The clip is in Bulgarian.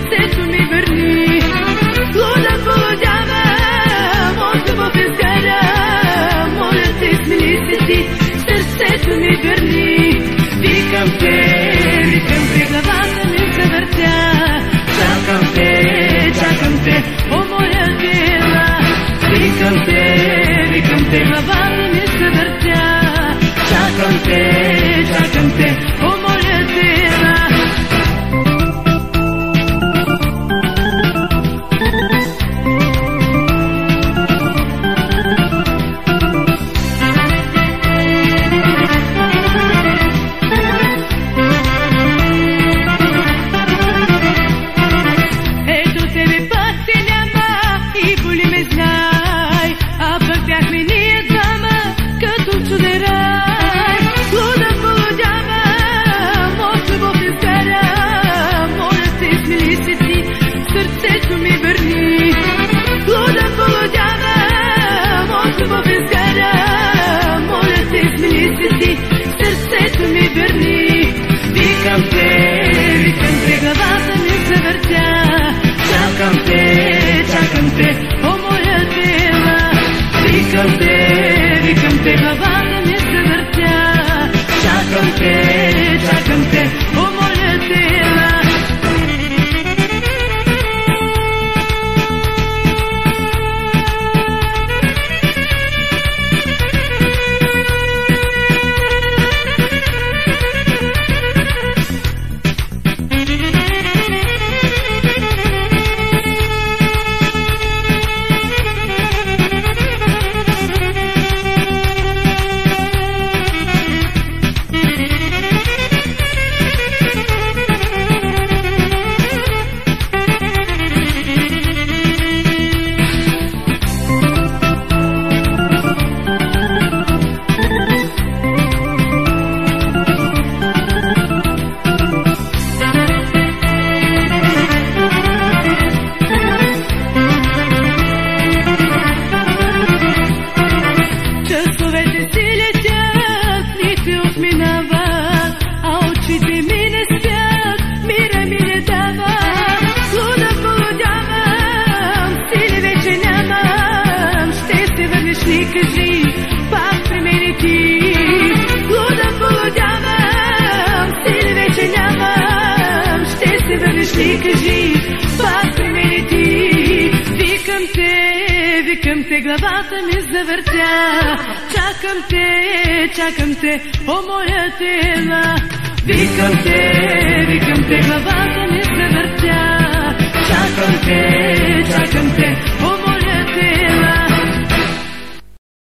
сърцето ми върни. Луда полудява, мозга в изгара, моля те, смени се ти, сърцето ми върни. Викам те, викам те, главата ми се въртя, чакам те, чакам те, о моя била. Викам те, викам те, главата кажи, кажи, пак при мене ти. Викам те, викам те, главата ми завъртя. Чакам те, чакам те, о моя тела. Викам те, викам те, главата ми завъртя.